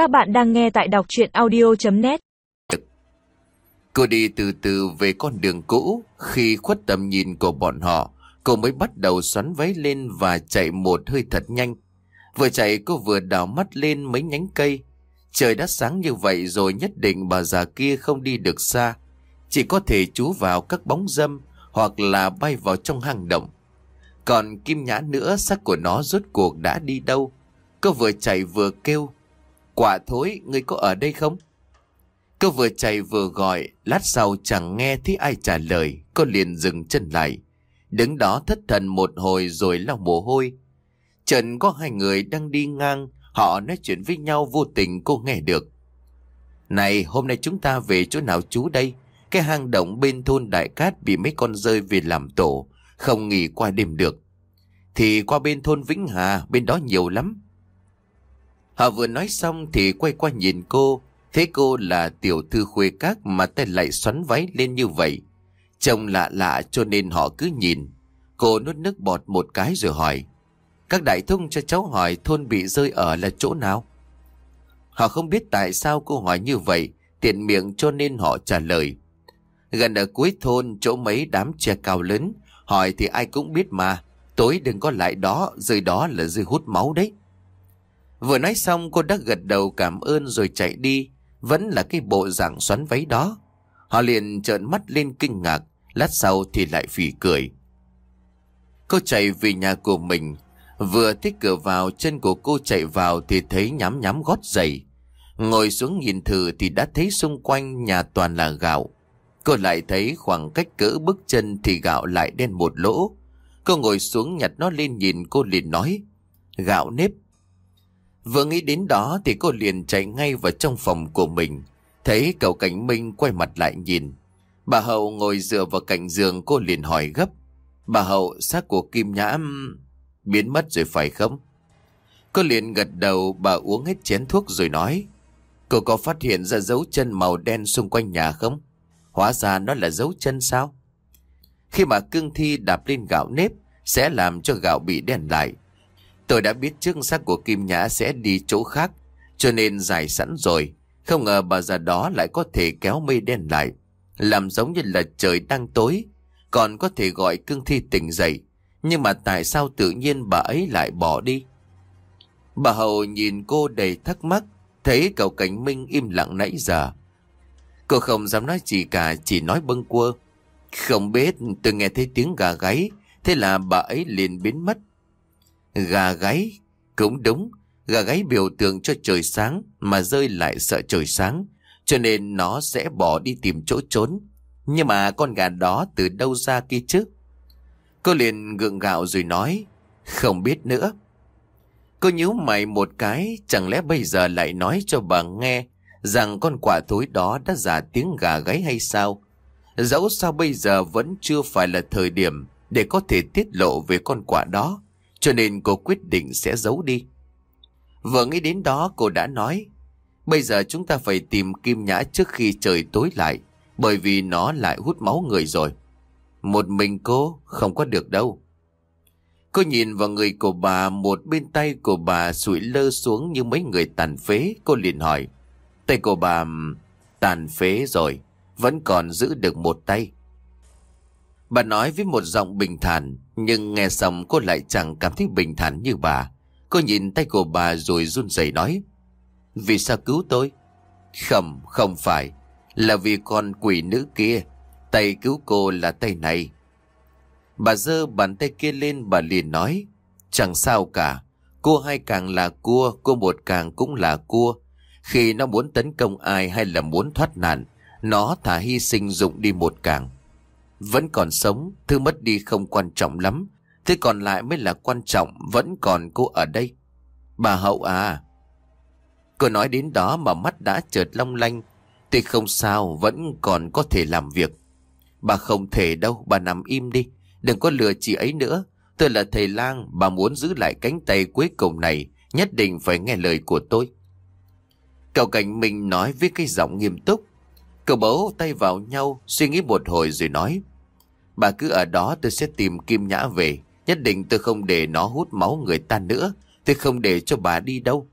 Các bạn đang nghe tại đọc chuyện audio.net Cô đi từ từ về con đường cũ, khi khuất tầm nhìn của bọn họ, cô mới bắt đầu xoắn váy lên và chạy một hơi thật nhanh. Vừa chạy cô vừa đảo mắt lên mấy nhánh cây. Trời đã sáng như vậy rồi nhất định bà già kia không đi được xa. Chỉ có thể trú vào các bóng dâm hoặc là bay vào trong hang động. Còn kim nhã nữa xác của nó rốt cuộc đã đi đâu? Cô vừa chạy vừa kêu. Quả thối, ngươi có ở đây không? Cô vừa chạy vừa gọi, lát sau chẳng nghe thấy ai trả lời, cô liền dừng chân lại. Đứng đó thất thần một hồi rồi lau mồ hôi. Trần có hai người đang đi ngang, họ nói chuyện với nhau vô tình cô nghe được. Này, hôm nay chúng ta về chỗ nào chú đây? Cái hang động bên thôn Đại Cát bị mấy con rơi về làm tổ, không nghỉ qua đêm được. Thì qua bên thôn Vĩnh Hà, bên đó nhiều lắm. Họ vừa nói xong thì quay qua nhìn cô, thấy cô là tiểu thư khuê các mà tay lại xoắn váy lên như vậy. Trông lạ lạ cho nên họ cứ nhìn. Cô nuốt nước bọt một cái rồi hỏi. Các đại thông cho cháu hỏi thôn bị rơi ở là chỗ nào? Họ không biết tại sao cô hỏi như vậy, tiện miệng cho nên họ trả lời. Gần ở cuối thôn chỗ mấy đám tre cao lớn, hỏi thì ai cũng biết mà, tối đừng có lại đó, rơi đó là rơi hút máu đấy. Vừa nói xong cô đã gật đầu cảm ơn rồi chạy đi, vẫn là cái bộ dạng xoắn váy đó. Họ liền trợn mắt lên kinh ngạc, lát sau thì lại phì cười. Cô chạy về nhà của mình, vừa thích cửa vào chân của cô chạy vào thì thấy nhám nhám gót giày. Ngồi xuống nhìn thử thì đã thấy xung quanh nhà toàn là gạo. Cô lại thấy khoảng cách cỡ bước chân thì gạo lại đen một lỗ. Cô ngồi xuống nhặt nó lên nhìn cô liền nói. Gạo nếp. Vừa nghĩ đến đó thì cô liền chạy ngay vào trong phòng của mình. Thấy cậu Cảnh Minh quay mặt lại nhìn. Bà Hậu ngồi dựa vào cạnh giường, cô liền hỏi gấp. Bà Hậu, xác của Kim Nhã biến mất rồi phải không? Cô liền gật đầu, bà uống hết chén thuốc rồi nói. Cô có phát hiện ra dấu chân màu đen xung quanh nhà không? Hóa ra nó là dấu chân sao? Khi mà cương thi đạp lên gạo nếp, sẽ làm cho gạo bị đen lại. Tôi đã biết trước xác của Kim Nhã sẽ đi chỗ khác, cho nên giải sẵn rồi. Không ngờ bà già đó lại có thể kéo mây đen lại, làm giống như là trời đang tối, còn có thể gọi cương thi tỉnh dậy. Nhưng mà tại sao tự nhiên bà ấy lại bỏ đi? Bà Hậu nhìn cô đầy thắc mắc, thấy cậu Cảnh Minh im lặng nãy giờ. Cô không dám nói gì cả, chỉ nói bâng quơ. Không biết, tôi nghe thấy tiếng gà gáy, thế là bà ấy liền biến mất. Gà gáy, cũng đúng, gà gáy biểu tượng cho trời sáng mà rơi lại sợ trời sáng, cho nên nó sẽ bỏ đi tìm chỗ trốn. Nhưng mà con gà đó từ đâu ra kia chứ? Cô liền gượng gạo rồi nói, không biết nữa. Cô nhíu mày một cái, chẳng lẽ bây giờ lại nói cho bà nghe rằng con quả thối đó đã giả tiếng gà gáy hay sao? Dẫu sao bây giờ vẫn chưa phải là thời điểm để có thể tiết lộ về con quả đó, cho nên cô quyết định sẽ giấu đi. Vừa nghĩ đến đó cô đã nói, bây giờ chúng ta phải tìm kim nhã trước khi trời tối lại, bởi vì nó lại hút máu người rồi. Một mình cô không có được đâu. Cô nhìn vào người của bà, một bên tay của bà sụi lơ xuống như mấy người tàn phế, cô liền hỏi. Tay của bà tàn phế rồi, vẫn còn giữ được một tay. Bà nói với một giọng bình thản, nhưng nghe xong cô lại chẳng cảm thấy bình thản như bà. Cô nhìn tay của bà rồi run rẩy nói. Vì sao cứu tôi? Không, không phải. Là vì con quỷ nữ kia. Tay cứu cô là tay này. Bà giơ bàn tay kia lên bà liền nói. Chẳng sao cả. Cô hai càng là cua, cô một càng cũng là cua. Khi nó muốn tấn công ai hay là muốn thoát nạn, nó thả hy sinh dụng đi một càng. Vẫn còn sống, thứ mất đi không quan trọng lắm. Thứ còn lại mới là quan trọng, vẫn còn cô ở đây. Bà Hậu à. Cô nói đến đó mà mắt đã chợt long lanh. Tuy không sao, vẫn còn có thể làm việc. Bà không thể đâu, bà nằm im đi. Đừng có lừa chị ấy nữa. Tôi là thầy lang, bà muốn giữ lại cánh tay cuối cùng này, nhất định phải nghe lời của tôi. Cậu cảnh mình nói với cái giọng nghiêm túc. Cậu bấu tay vào nhau, suy nghĩ một hồi rồi nói. Bà cứ ở đó tôi sẽ tìm Kim Nhã về. Nhất định tôi không để nó hút máu người ta nữa. Tôi không để cho bà đi đâu.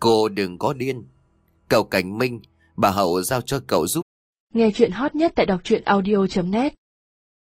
Cô đừng có điên. Cậu Cảnh Minh, bà Hậu giao cho cậu giúp. Nghe chuyện hot nhất tại đọc truyện audio.net